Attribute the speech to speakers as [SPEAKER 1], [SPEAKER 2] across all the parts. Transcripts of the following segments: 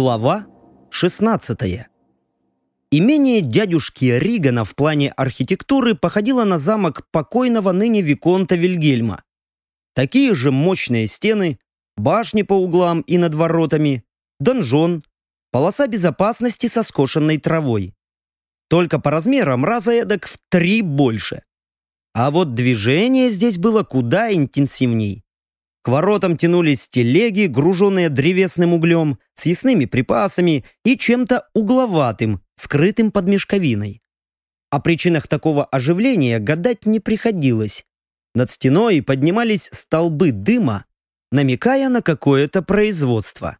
[SPEAKER 1] Глава 16 Имение дядюшки Ригана в плане архитектуры походило на замок покойного ныне Виконта Вильгельма. Такие же мощные стены, башни по углам и над воротами, донжон, полоса безопасности со скошенной травой. Только по размерам раза эдак в три больше. А вот движение здесь было куда интенсивней. К воротам тянулись телеги, груженные древесным углем, с ясными припасами и чем-то угловатым, скрытым под мешковиной. О причинах такого оживления гадать не приходилось. Над стеной поднимались столбы дыма, намекая на какое-то производство.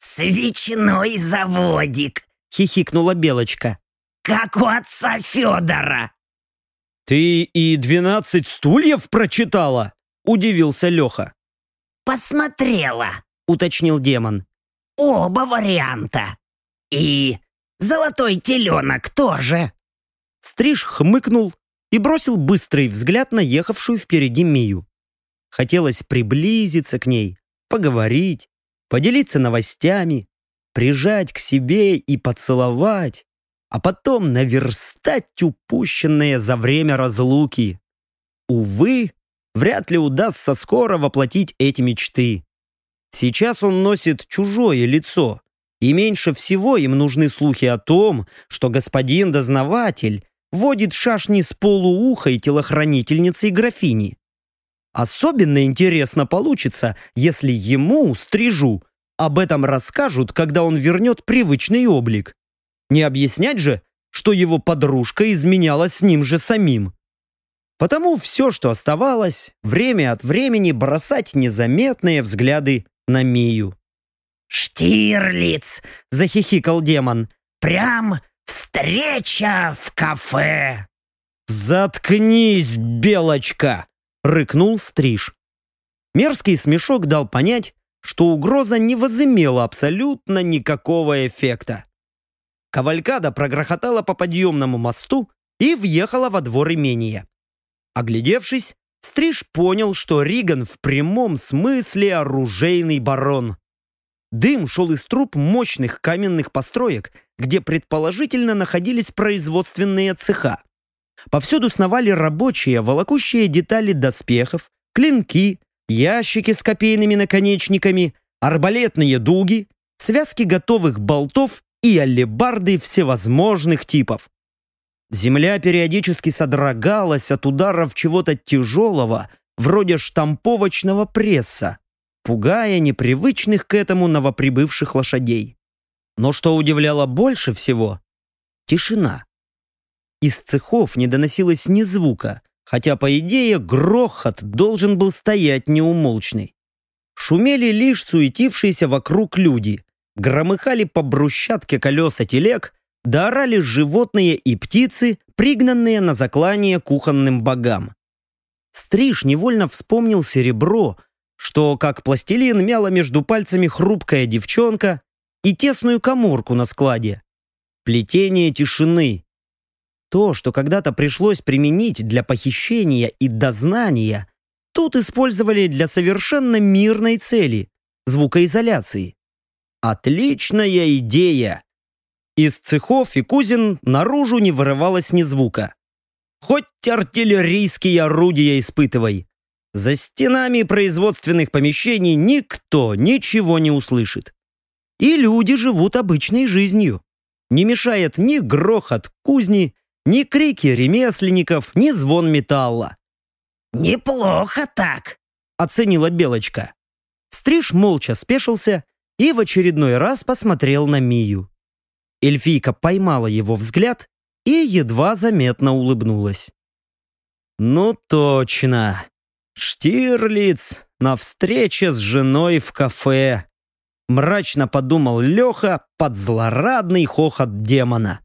[SPEAKER 2] «Свечной заводик!»
[SPEAKER 1] — хихикнула Белочка.
[SPEAKER 2] «Как у отца Федора!»
[SPEAKER 1] «Ты и двенадцать стульев прочитала?» — удивился Леха.
[SPEAKER 2] «Посмотрела», —
[SPEAKER 1] уточнил демон.
[SPEAKER 2] «Оба варианта. И золотой теленок тоже».
[SPEAKER 1] Стриж хмыкнул и бросил быстрый взгляд на ехавшую впереди Мию. Хотелось приблизиться к ней, поговорить, поделиться новостями, прижать к себе и поцеловать, а потом наверстать упущенное за время разлуки. Увы, вряд ли удастся скоро воплотить эти мечты. Сейчас он носит чужое лицо, и меньше всего им нужны слухи о том, что господин дознаватель водит шашни с полуухой телохранительницей графини. Особенно интересно получится, если ему, стрижу, об этом расскажут, когда он вернет привычный облик. Не объяснять же, что его подружка изменяла с ним же самим. Потому все, что оставалось, время от времени бросать незаметные взгляды на Мию.
[SPEAKER 2] «Штирлиц!» — захихикал демон. «Прям встреча в кафе!»
[SPEAKER 1] «Заткнись, белочка!» — рыкнул Стриж. Мерзкий смешок дал понять, что угроза не возымела абсолютно никакого эффекта. Кавалькада прогрохотала по подъемному мосту и въехала во двор имения. Оглядевшись, Стриж понял, что Риган в прямом смысле оружейный барон. Дым шел из труб мощных каменных построек, где предположительно находились производственные цеха. Повсюду сновали рабочие, волокущие детали доспехов, клинки, ящики с копейными наконечниками, арбалетные дуги, связки готовых болтов и алебарды всевозможных типов. Земля периодически содрогалась от ударов чего-то тяжелого, вроде штамповочного пресса, пугая непривычных к этому новоприбывших лошадей. Но что удивляло больше всего — тишина. Из цехов не доносилось ни звука, хотя, по идее, грохот должен был стоять неумолчный. Шумели лишь суетившиеся вокруг люди, громыхали по брусчатке колеса телег, да орали животные и птицы, пригнанные на заклание кухонным богам. Стриж невольно вспомнил серебро, что, как пластилин, мяло между пальцами хрупкая девчонка и тесную коморку на складе. Плетение тишины. То, что когда-то пришлось применить для похищения и дознания, тут использовали для совершенно мирной цели – звукоизоляции. Отличная идея! Из цехов и кузин наружу не вырывалось ни звука. Хоть артиллерийские орудия испытывай. За стенами производственных помещений никто ничего не услышит. И люди живут обычной жизнью. Не мешает ни грохот кузни, ни крики ремесленников, ни звон металла.
[SPEAKER 2] «Неплохо так», —
[SPEAKER 1] оценила Белочка. Стриж молча спешился и в очередной раз посмотрел на Мию. Эльфийка поймала его взгляд и едва заметно улыбнулась. «Ну точно! Штирлиц на встрече с женой в кафе!» Мрачно подумал Леха под злорадный хохот демона.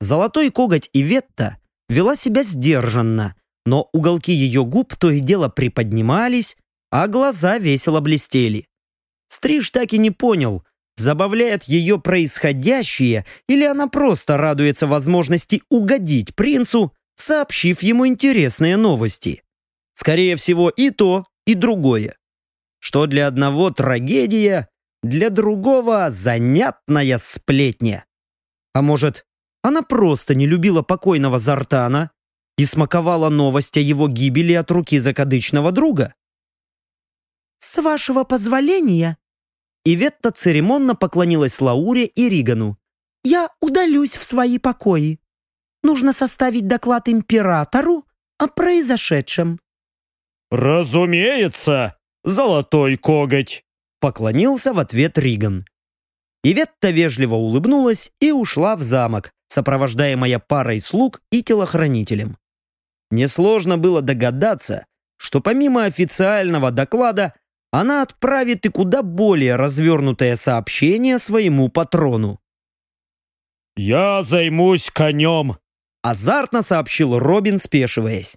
[SPEAKER 1] Золотой коготь Иветта вела себя сдержанно, но уголки ее губ то и дело приподнимались, а глаза весело блестели. Стриж так и не понял, Забавляет ее происходящее или она просто радуется возможности угодить принцу, сообщив ему интересные новости? Скорее всего, и то, и другое. Что для одного трагедия, для другого занятная сплетня. А может, она просто не любила покойного Зартана и смаковала новость о его гибели от руки закадычного друга?
[SPEAKER 2] «С вашего позволения...»
[SPEAKER 1] Иветта церемонно поклонилась Лауре и Ригану.
[SPEAKER 2] «Я удалюсь в свои покои. Нужно составить доклад императору о произошедшем».
[SPEAKER 3] «Разумеется, золотой коготь!»
[SPEAKER 1] Поклонился в ответ Риган. Иветта вежливо улыбнулась и ушла в замок, сопровождаемая парой слуг и телохранителем. Несложно было догадаться, что помимо официального доклада она отправит и куда более развернутое сообщение своему патрону.
[SPEAKER 3] «Я займусь конем», —
[SPEAKER 1] азартно сообщил Робин, спешиваясь.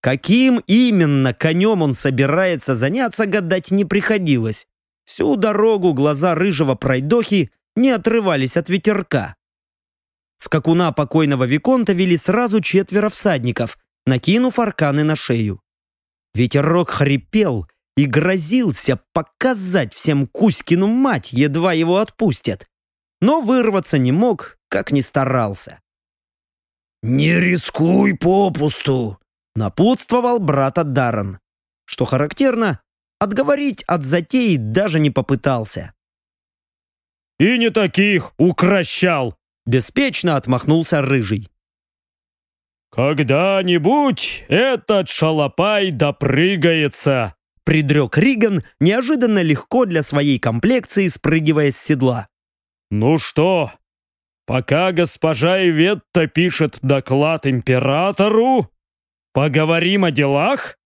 [SPEAKER 1] Каким именно конем он собирается заняться, гадать не приходилось. Всю дорогу глаза рыжего пройдохи не отрывались от ветерка. Скакуна покойного Виконта вели сразу четверо всадников, накинув арканы на шею. Ветерок хрипел и грозился показать всем Кузькину мать, едва его отпустят. Но вырваться не мог, как ни старался.
[SPEAKER 4] «Не рискуй попусту!»
[SPEAKER 1] Напутствовал брата Даррен. Что характерно, отговорить от затеи даже не попытался.
[SPEAKER 3] «И не таких укращал!»
[SPEAKER 1] Беспечно отмахнулся Рыжий.
[SPEAKER 3] «Когда-нибудь этот шалопай допрыгается!»
[SPEAKER 1] Придрек Риган неожиданно легко для своей комплекции, спрыгивая с седла.
[SPEAKER 3] «Ну что, пока госпожа Иветта пишет доклад императору, поговорим о делах?»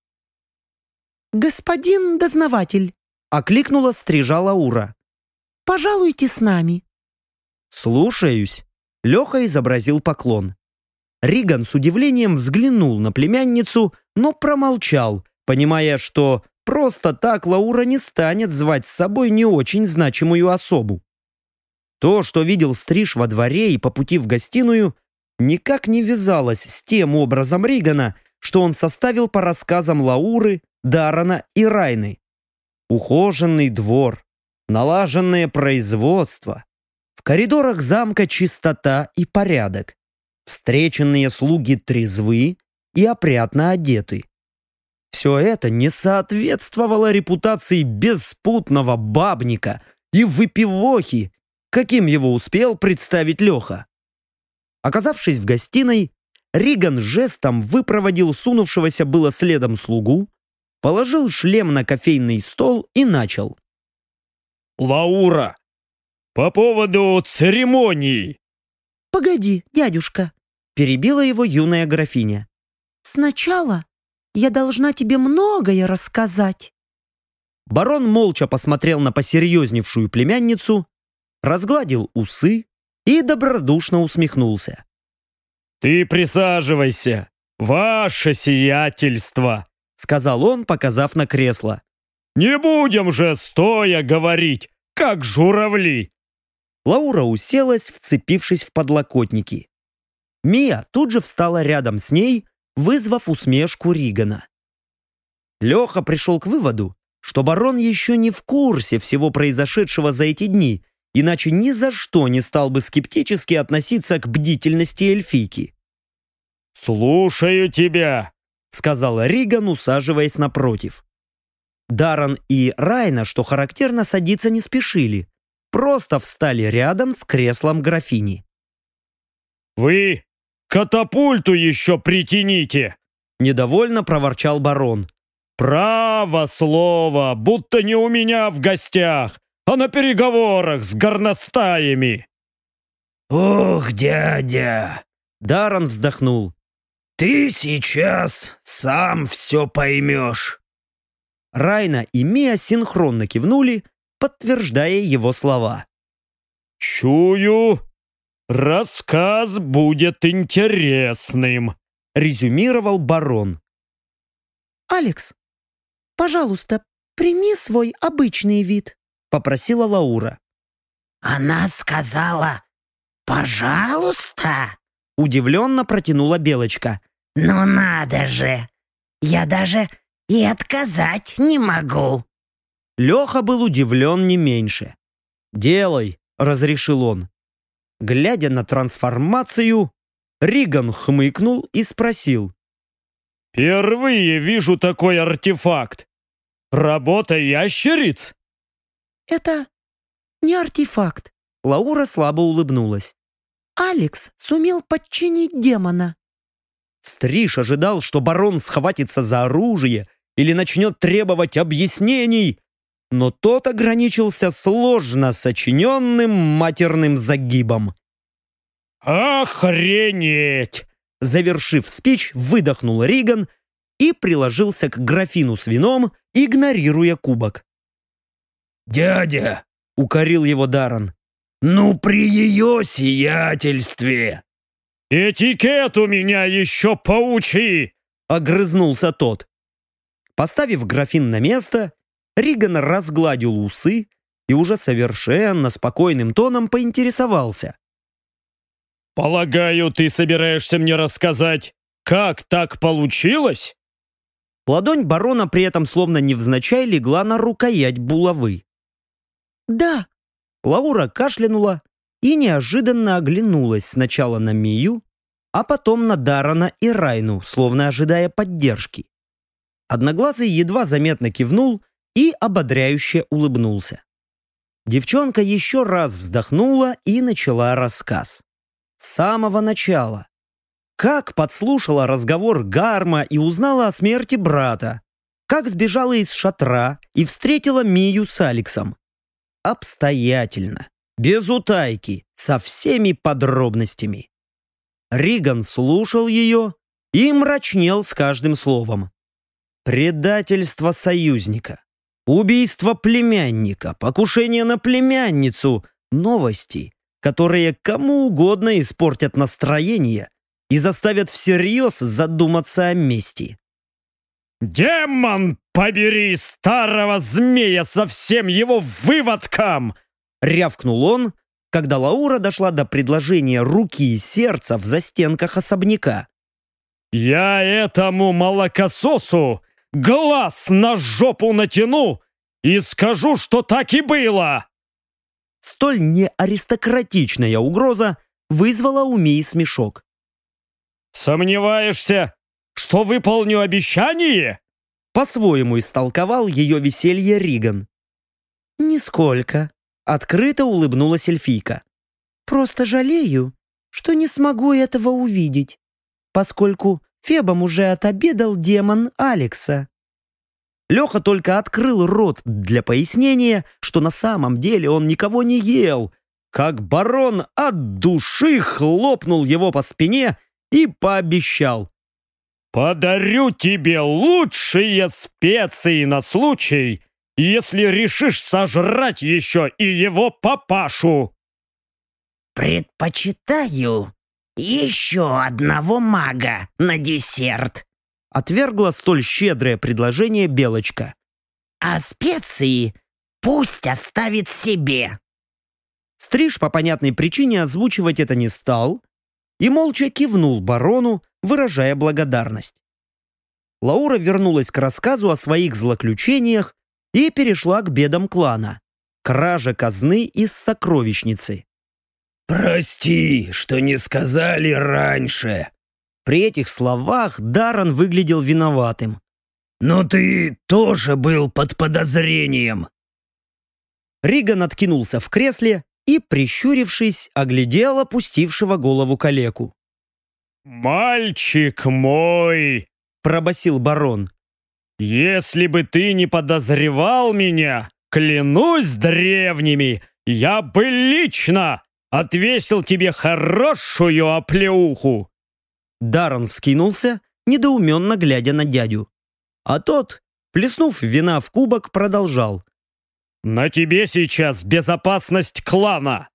[SPEAKER 2] «Господин дознаватель», — окликнула стрижа Лаура. «Пожалуйте с нами».
[SPEAKER 1] «Слушаюсь», — Леха изобразил поклон. Риган с удивлением взглянул на племянницу, но промолчал, понимая, что просто так Лаура не станет звать с собой не очень значимую особу. То, что видел Стриж во дворе и по пути в гостиную, никак не вязалось с тем образом Ригана, что он составил по рассказам Лауры, Дарана и Райны. Ухоженный двор, налаженное производство, в коридорах замка чистота и порядок, встреченные слуги трезвы и опрятно одеты. Все это не соответствовало репутации беспутного бабника и выпивохи, каким его успел представить Леха. Оказавшись в гостиной, Риган жестом выпроводил сунувшегося было следом слугу, положил шлем на кофейный стол и начал.
[SPEAKER 3] «Лаура, по поводу церемоний!»
[SPEAKER 2] «Погоди, дядюшка!» — перебила его юная графиня. «Сначала я должна тебе многое рассказать».
[SPEAKER 1] Барон молча посмотрел на посерьезневшую племянницу, разгладил усы и добродушно усмехнулся.
[SPEAKER 3] «Ты присаживайся, ваше сиятельство!»
[SPEAKER 1] сказал он, показав на кресло.
[SPEAKER 3] «Не будем же стоя говорить, как журавли!»
[SPEAKER 1] Лаура уселась, вцепившись в подлокотники. Мия тут же встала рядом с ней, вызвав усмешку Ригана. Леха пришел к выводу, что барон еще не в курсе всего произошедшего за эти дни, иначе ни за что не стал бы скептически относиться к бдительности эльфийки.
[SPEAKER 3] «Слушаю тебя», —
[SPEAKER 1] сказал Риган, усаживаясь напротив. Даран и Райна, что характерно, садиться не спешили, просто встали рядом с креслом графини.
[SPEAKER 3] «Вы катапульту еще притяните!»
[SPEAKER 1] Недовольно проворчал барон.
[SPEAKER 3] «Право слово, будто не у меня в гостях, а на переговорах с горностаями!»
[SPEAKER 4] «Ох, дядя!»
[SPEAKER 1] Даран вздохнул.
[SPEAKER 4] «Ты сейчас сам все поймешь».
[SPEAKER 1] Райна и Мия синхронно кивнули, подтверждая его слова.
[SPEAKER 3] «Чую, рассказ будет интересным»,
[SPEAKER 1] резюмировал барон.
[SPEAKER 2] «Алекс, пожалуйста, прими свой обычный вид», попросила Лаура.
[SPEAKER 4] «Она сказала, пожалуйста?»
[SPEAKER 1] Удивленно протянула Белочка.
[SPEAKER 4] «Ну надо же! Я даже и отказать не могу!»
[SPEAKER 1] Леха был удивлен не меньше. «Делай», — разрешил он. Глядя на трансформацию, Риган хмыкнул и спросил.
[SPEAKER 3] «Впервые вижу такой артефакт. Работа ящериц?»
[SPEAKER 2] Это не артефакт.
[SPEAKER 1] Лаура слабо улыбнулась.
[SPEAKER 2] Алекс сумел подчинить демона.
[SPEAKER 1] Стриж ожидал, что барон схватится за оружие или начнет требовать объяснений, но тот ограничился сложно сочиненным матерным загибом.
[SPEAKER 3] «Охренеть!»
[SPEAKER 1] Завершив спич, выдохнул Риган и приложился к графину с вином, игнорируя кубок.
[SPEAKER 4] «Дядя!»
[SPEAKER 1] — укорил его Даран.
[SPEAKER 4] «Ну, при ее сиятельстве!»
[SPEAKER 3] «Этикет у меня еще поучи!»
[SPEAKER 1] — огрызнулся тот. Поставив графин на место, Риган разгладил усы и уже совершенно спокойным тоном поинтересовался.
[SPEAKER 3] «Полагаю, ты собираешься мне рассказать, как так получилось?»
[SPEAKER 1] Ладонь барона при этом словно невзначай легла на рукоять булавы.
[SPEAKER 2] Да,
[SPEAKER 1] Лаура кашлянула и неожиданно оглянулась сначала на Мию, а потом на Дарана и Райну, словно ожидая поддержки. Одноглазый едва заметно кивнул и ободряюще улыбнулся. Девчонка еще раз вздохнула и начала рассказ. С самого начала. Как подслушала разговор Гарма и узнала о смерти брата. Как сбежала из шатра и встретила Мию с Алексом. Обстоятельно, без утайки, со всеми подробностями. Риган слушал ее и мрачнел с каждым словом. Предательство союзника, убийство племянника, покушение на племянницу, новости, которые кому угодно испортят настроение и заставят всерьез задуматься о мести.
[SPEAKER 3] «Демон, побери старого змея со всем его выводком!»
[SPEAKER 1] рявкнул он, когда Лаура дошла до предложения руки и сердца в застенках особняка.
[SPEAKER 3] «Я этому молокососу глаз на жопу натяну и скажу, что так и было!»
[SPEAKER 1] Столь неаристократичная угроза вызвала у Мии смешок.
[SPEAKER 3] «Сомневаешься, что выполню обещание?»
[SPEAKER 1] По-своему истолковал ее веселье Риган.
[SPEAKER 2] нисколько.
[SPEAKER 1] Открыто улыбнулась эльфийка.
[SPEAKER 2] Просто жалею, что не смогу этого увидеть, поскольку Фебом уже отобедал демон Алекса.
[SPEAKER 1] Леха только открыл рот для пояснения, что на самом деле он никого не ел, как барон от души хлопнул его по спине и пообещал.
[SPEAKER 3] «Подарю тебе лучшие специи на случай, если решишь сожрать еще и его папашу!»
[SPEAKER 4] «Предпочитаю еще одного мага на десерт»,
[SPEAKER 1] отвергла столь щедрое предложение Белочка.
[SPEAKER 4] «а специи пусть оставит себе».
[SPEAKER 1] Стриж по понятной причине озвучивать это не стал и молча кивнул барону, выражая благодарность. Лаура вернулась к рассказу о своих злоключениях и перешла к бедам клана. Кража казны из сокровищницы.
[SPEAKER 4] «Прости, что не сказали раньше»,
[SPEAKER 1] При этих словах Даран выглядел виноватым.
[SPEAKER 4] «Но ты тоже был под подозрением».
[SPEAKER 1] Риган откинулся в кресле и, прищурившись, оглядел опустившего голову калеку.
[SPEAKER 3] «Мальчик мой!»
[SPEAKER 1] — пробасил барон.
[SPEAKER 3] «Если бы ты не подозревал меня, клянусь древними, я бы лично отвесил тебе хорошую оплеуху!»
[SPEAKER 1] Даррен вскинулся, недоуменно глядя на дядю. А тот, плеснув вина в кубок, продолжал.
[SPEAKER 3] «На тебе сейчас безопасность клана!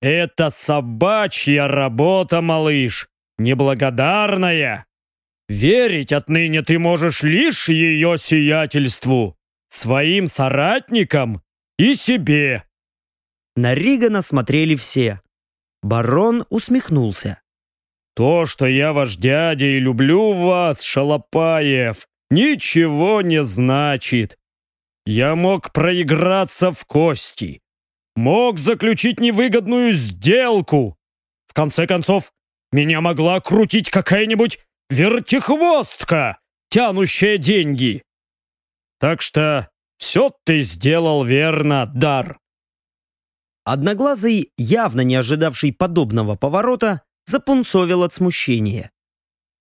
[SPEAKER 3] Это собачья работа, малыш, неблагодарная! Верить отныне ты можешь лишь ее сиятельству, своим соратникам и себе!»
[SPEAKER 1] На Ригана смотрели все. Барон усмехнулся.
[SPEAKER 3] То, что я ваш дядя и люблю вас, Шалопаев, ничего не значит. Я мог проиграться в кости. мог заключить невыгодную сделку. В конце концов, меня могла крутить какая-нибудь вертихвостка, тянущая деньги. Так что все ты сделал верно, Дар.
[SPEAKER 1] Одноглазый, явно не ожидавший подобного поворота, запунцовил от смущения.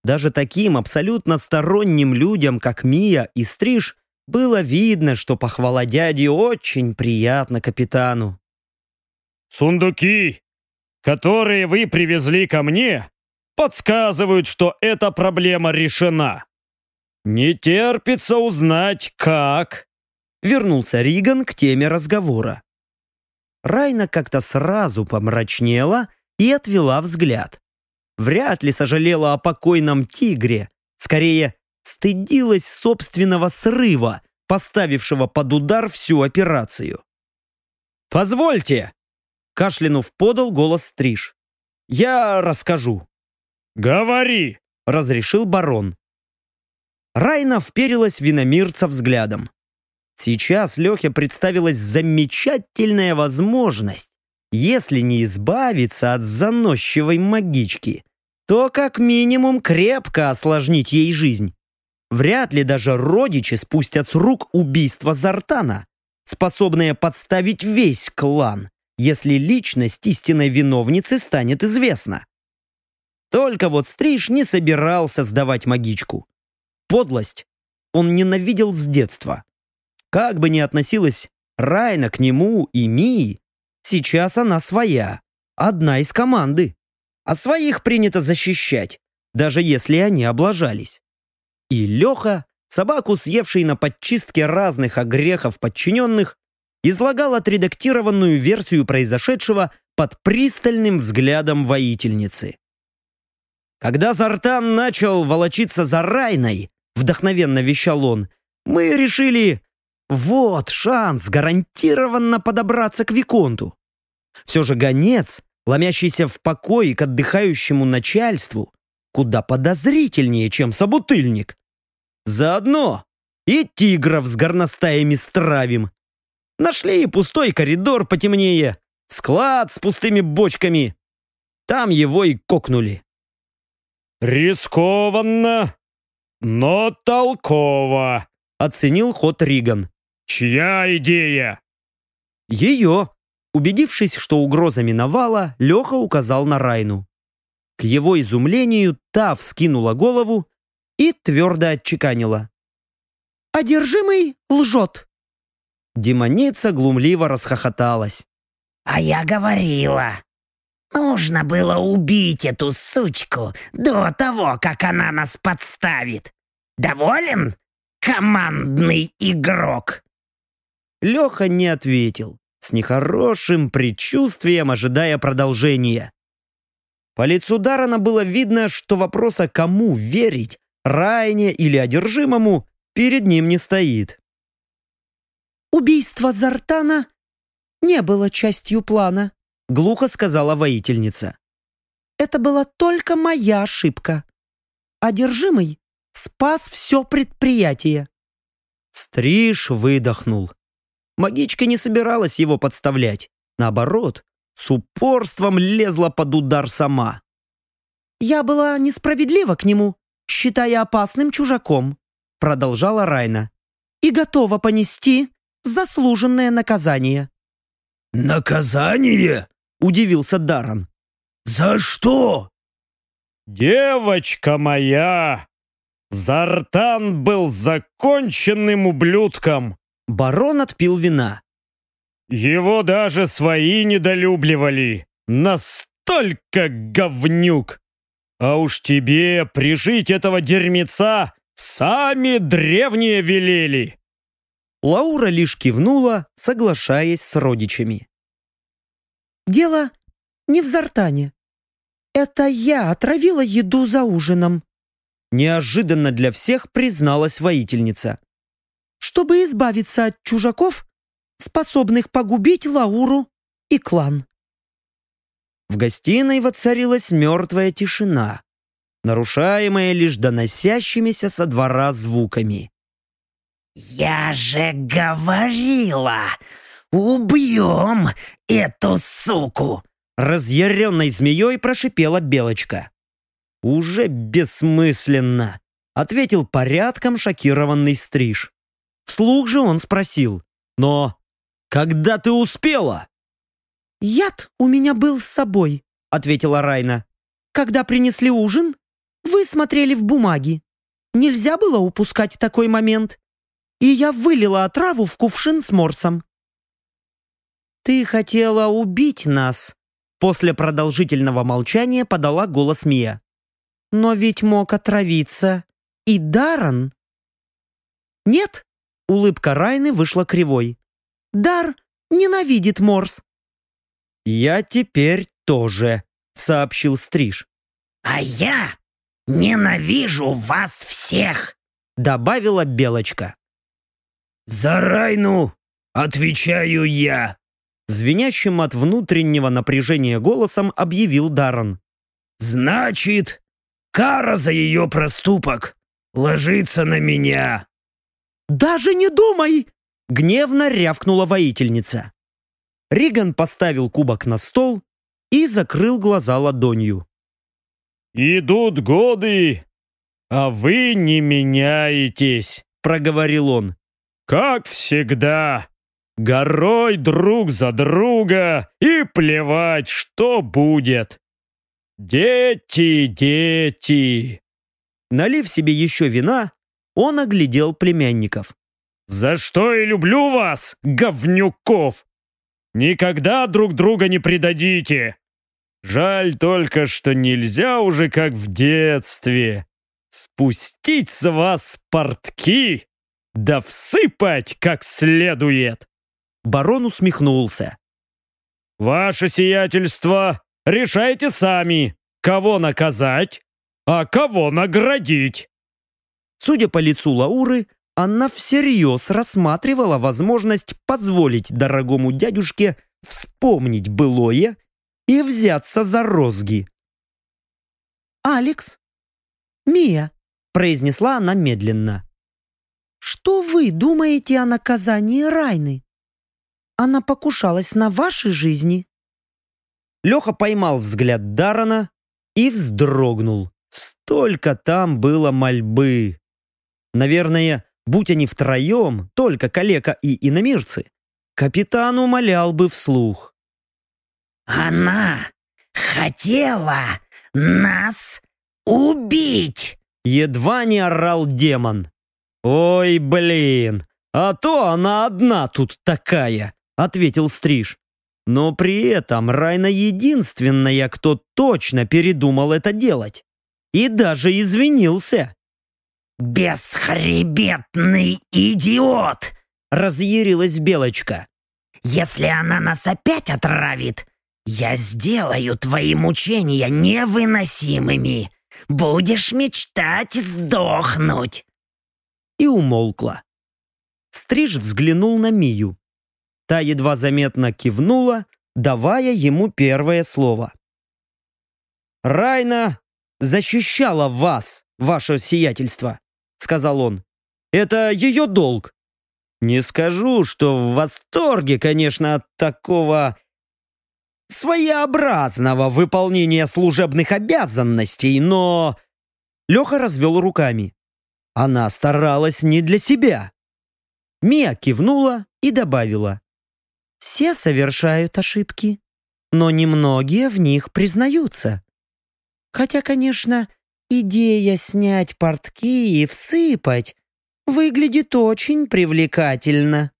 [SPEAKER 1] Даже таким абсолютно сторонним людям, как Мия и Стриж, было видно, что похвала дяди очень приятна капитану.
[SPEAKER 3] «Сундуки, которые вы привезли ко мне, подсказывают, что эта проблема решена. Не терпится узнать, как...»
[SPEAKER 1] Вернулся Риган к теме разговора. Райна как-то сразу помрачнела и отвела взгляд. Вряд ли сожалела о покойном тигре, скорее стыдилась собственного срыва, поставившего под удар всю операцию. «Позвольте!» — кашлянув подал голос Стриж. «Я расскажу».
[SPEAKER 3] «Говори!»
[SPEAKER 1] — разрешил барон. Райна вперилась виномирца взглядом. Сейчас Лехе представилась замечательная возможность, если не избавиться от заносчивой магички, то как минимум крепко осложнить ей жизнь. Вряд ли даже родичи спустят с рук убийство Зартана, способное подставить весь клан, если личность истинной виновницы станет известна. Только вот Стриж не собирался сдавать магичку. Подлость он ненавидел с детства. Как бы ни относилась Райна к нему и Мии, сейчас она своя, одна из команды. А своих принято защищать, даже если они облажались. И Леха, собаку, съевший на подчистке разных огрехов подчиненных, излагал отредактированную версию произошедшего под пристальным взглядом воительницы. Когда Зартан начал волочиться за Райной, вдохновенно вещал он, мы решили, вот шанс гарантированно подобраться к Виконту. Все же гонец, ломящийся в покой к отдыхающему начальству, куда подозрительнее, чем собутыльник. Заодно и тигров с горностаями стравим. Нашли пустой коридор потемнее, склад с пустыми бочками. Там его и кокнули.
[SPEAKER 3] «Рискованно, но толково», —
[SPEAKER 1] оценил ход Риган.
[SPEAKER 3] «Чья идея?»
[SPEAKER 1] «Ее». Убедившись, что угроза миновала, Леха указал на Райну. К его изумлению та вскинула голову и твердо отчеканила.
[SPEAKER 2] «Одержимый лжет!»
[SPEAKER 1] Демоница глумливо расхохоталась.
[SPEAKER 5] «А я говорила, нужно было убить эту сучку до того, как она нас подставит. Доволен, командный игрок?»
[SPEAKER 1] Леха не ответил, с нехорошим предчувствием ожидая продолжения. По лицу Дарана было видно, что вопроса кому верить, Райне или одержимому, перед ним не стоит.
[SPEAKER 2] «Убийство Зартана не было частью плана», —
[SPEAKER 1] глухо сказала воительница.
[SPEAKER 2] «Это была только моя ошибка. Одержимый спас все предприятие».
[SPEAKER 1] Стриж выдохнул. Магичка не собиралась его подставлять. Наоборот, с упорством лезла под удар сама.
[SPEAKER 2] «Я была несправедлива к нему, считая опасным чужаком», продолжала Райна, «и готова понести заслуженное наказание».
[SPEAKER 4] «Наказание?»
[SPEAKER 1] — удивился Даран.
[SPEAKER 4] «За что?»
[SPEAKER 3] «Девочка моя! Зартан был законченным ублюдком!»
[SPEAKER 1] Барон отпил вина.
[SPEAKER 3] «Его даже свои недолюбливали! Настолько говнюк! А уж тебе прижить этого дерьмеца сами древние велели!»
[SPEAKER 1] Лаура лишь кивнула, соглашаясь с родичами.
[SPEAKER 2] «Дело не в Зартане. Это я отравила еду за ужином»,
[SPEAKER 1] неожиданно для всех призналась воительница
[SPEAKER 2] чтобы избавиться от чужаков, способных погубить Лауру и клан.
[SPEAKER 1] В гостиной воцарилась мертвая тишина, нарушаемая лишь доносящимися со двора звуками.
[SPEAKER 5] «Я же говорила, убьем эту суку!»
[SPEAKER 1] Разъяренной змеей прошипела Белочка. «Уже бессмысленно», — ответил порядком шокированный стриж. Вслух же он спросил. «Но когда ты успела?»
[SPEAKER 2] «Яд у меня был с собой», — ответила Райна. «Когда принесли ужин, вы смотрели в бумаги. Нельзя было упускать такой момент. И я вылила отраву в кувшин с морсом». «Ты хотела убить нас», — после продолжительного молчания подала голос Мия. «Но ведь мог отравиться и Даран». «Нет», — улыбка Райны вышла кривой. «Дар ненавидит Морс».
[SPEAKER 1] «Я теперь тоже», — сообщил Стриж.
[SPEAKER 5] «А я ненавижу вас всех!»
[SPEAKER 1] — добавила Белочка.
[SPEAKER 4] «За Райну отвечаю я!»
[SPEAKER 1] Звенящим от внутреннего напряжения голосом объявил Даррен.
[SPEAKER 4] «Значит, кара за ее проступок ложится на меня!»
[SPEAKER 2] «Даже не думай!»
[SPEAKER 1] — гневно рявкнула воительница. Риган поставил кубок на стол и закрыл глаза ладонью.
[SPEAKER 3] «Идут годы, а вы не меняетесь», — проговорил он. «Как всегда, горой друг за друга и плевать, что будет. Дети, дети!»
[SPEAKER 1] Налив себе еще вина, он оглядел племянников.
[SPEAKER 3] «За что и люблю вас, говнюков! Никогда друг друга не предадите! Жаль только, что нельзя уже как в детстве. Спустить с вас портки, да всыпать как следует!»
[SPEAKER 1] Барон усмехнулся.
[SPEAKER 3] «Ваше сиятельство, решайте сами, кого наказать, а кого наградить!»
[SPEAKER 1] Судя по лицу Лауры, она всерьез рассматривала возможность позволить дорогому дядюшке вспомнить былое и взяться за розги.
[SPEAKER 2] «Алекс, Мия», — произнесла она медленно, «что вы думаете о наказании Райны? Она покушалась на вашей жизни?»
[SPEAKER 1] Леха поймал взгляд Дарана и вздрогнул. Столько там было мольбы. Наверное, будь они втроем, только калека и иномирцы, капитан умолял бы вслух.
[SPEAKER 5] «Она хотела нас убить!»
[SPEAKER 1] Едва не орал демон. «Ой, блин, а то она одна тут такая», — ответил Стриж. Но при этом Райна единственная, кто точно передумал это делать. И даже извинился.
[SPEAKER 5] «Бесхребетный идиот!»
[SPEAKER 1] — разъярилась Белочка.
[SPEAKER 5] «Если она нас опять отравит, я сделаю твои мучения невыносимыми. Будешь мечтать сдохнуть!»
[SPEAKER 1] И умолкла. Стриж взглянул на Мию. Та едва заметно кивнула, давая ему первое слово. «Райна защищала вас, ваше сиятельство сказал он. «Это ее долг. Не скажу, что в восторге, конечно, от такого своеобразного выполнения служебных обязанностей, но...» Леха развел руками. Она старалась не для себя. Мия кивнула и добавила. «Все совершают ошибки, но немногие в них признаются. Хотя, конечно, Идея снять портки и всыпать выглядит очень привлекательно.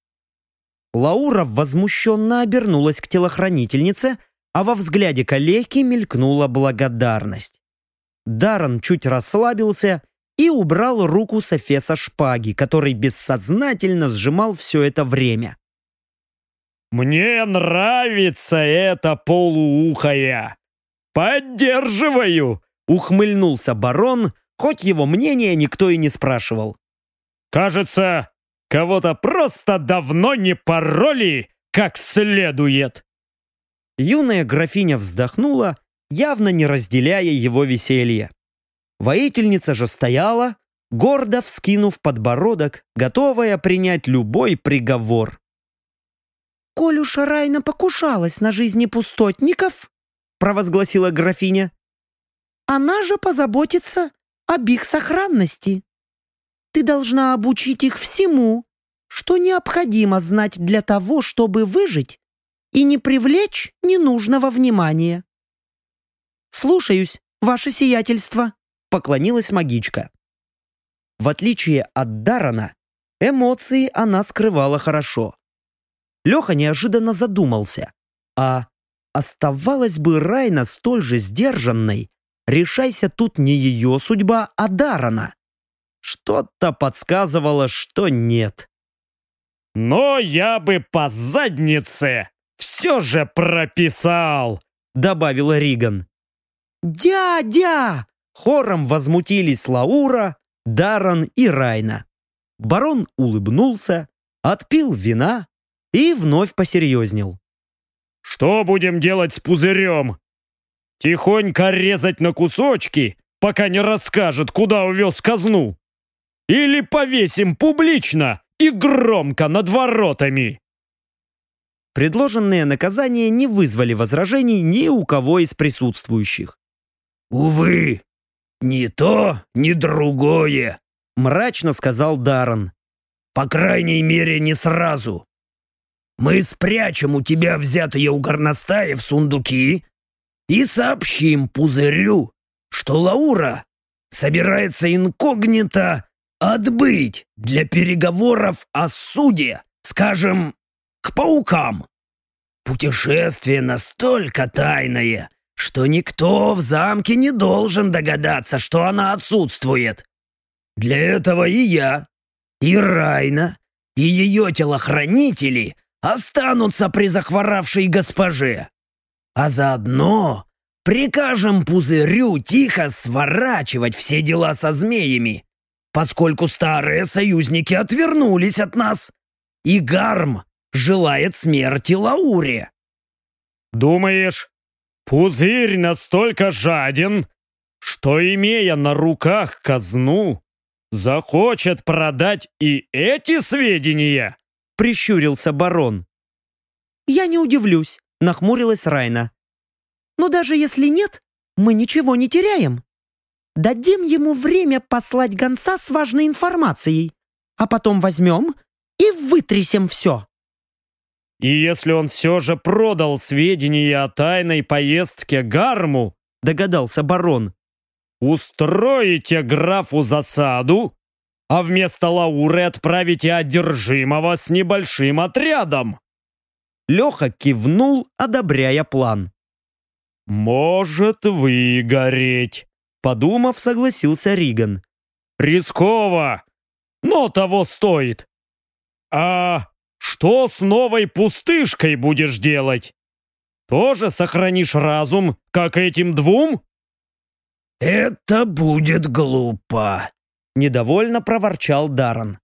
[SPEAKER 1] Лаура возмущенно обернулась к телохранительнице, а во взгляде коллеги мелькнула благодарность. Даррен чуть расслабился и убрал руку с эфеса шпаги, который бессознательно сжимал все это время.
[SPEAKER 3] «Мне нравится это полуухая! Поддерживаю!»
[SPEAKER 1] Ухмыльнулся барон, хоть его мнение никто и не спрашивал.
[SPEAKER 3] «Кажется, кого-то просто давно не пороли как следует!»
[SPEAKER 1] Юная графиня вздохнула, явно не разделяя его веселье. Воительница же стояла, гордо вскинув подбородок, готовая принять любой приговор.
[SPEAKER 2] коль уж Райна покушалась на жизни пустотников, провозгласила графиня, она же позаботится об их сохранности. Ты должна обучить их всему, что необходимо знать для того, чтобы выжить и не привлечь ненужного внимания. «Слушаюсь, ваше сиятельство», — поклонилась магичка. В отличие от Дарана, эмоции она скрывала хорошо. Леха неожиданно задумался, а оставалась бы Райна столь же сдержанной, решайся тут не ее судьба, а Дарана. Что-то подсказывало, что нет.
[SPEAKER 3] «Но я бы по заднице все же прописал!»
[SPEAKER 1] добавила Риган.
[SPEAKER 2] «Дядя!»
[SPEAKER 1] Хором возмутились Лаура, Даран и Райна. Барон улыбнулся, отпил вина и вновь посерьезнел.
[SPEAKER 3] «Что будем делать с пузырем? Тихонько резать на кусочки, пока не расскажет, куда увез казну? Или повесим публично и громко над воротами?»
[SPEAKER 1] Предложенные наказания не вызвали возражений ни у кого из присутствующих.
[SPEAKER 4] «Увы, ни то, ни другое», —
[SPEAKER 1] мрачно сказал Даррен.
[SPEAKER 4] «По крайней мере, не сразу. Мы спрячем у тебя взятые у горностая в сундуки и сообщим пузырю, что Лаура собирается инкогнито отбыть для переговоров о суде, скажем, к паукам. Путешествие настолько тайное, что никто в замке не должен догадаться, что она отсутствует. Для этого и я, и Райна, и ее телохранители останутся при захворавшей госпоже. А заодно прикажем пузырю тихо сворачивать все дела со змеями, поскольку старые союзники отвернулись от нас, и Гарм желает смерти Лауре.
[SPEAKER 3] «Думаешь, пузырь настолько жаден, что, имея на руках казну, захочет продать и эти сведения?»
[SPEAKER 1] Прищурился барон.
[SPEAKER 2] «Я не удивлюсь», — нахмурилась Райна. «Но даже если нет, мы ничего не теряем. Дадим ему время послать гонца с важной информацией, а потом возьмем и вытрясем все».
[SPEAKER 3] И если он все же продал сведения о тайной поездке Гарму, догадался барон, устроите графу засаду, а вместо Лауры отправите одержимого с небольшим отрядом.
[SPEAKER 1] Леха кивнул, одобряя план.
[SPEAKER 3] «Может выгореть», — подумав, согласился Риган. «Рисково, но того стоит. А что с новой пустышкой будешь делать? Тоже сохранишь разум, как этим двум?
[SPEAKER 4] Это будет глупо,
[SPEAKER 1] недовольно проворчал Даран.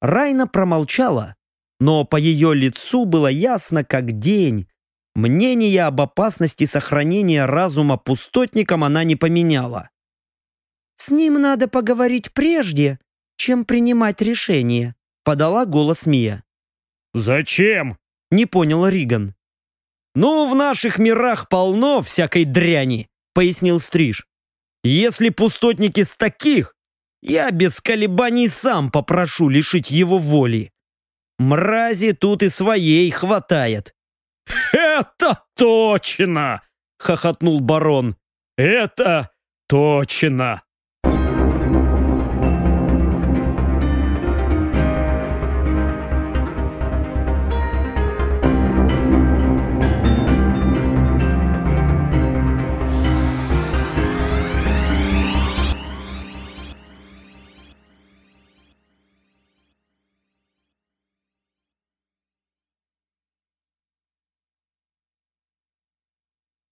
[SPEAKER 1] Райна промолчала, но по ее лицу было ясно, как день. Мнение об опасности сохранения разума пустотникам она не поменяла.
[SPEAKER 2] «С ним надо поговорить прежде, чем принимать решение», — подала голос Мия.
[SPEAKER 3] «Зачем?»
[SPEAKER 1] — не понял Риган. «Ну, в наших мирах полно всякой дряни», — пояснил Стриж. «Если пустотники с таких, я без колебаний сам попрошу лишить его воли. Мрази тут и своей хватает».
[SPEAKER 3] «Это точно!» — хохотнул барон. «Это точно!»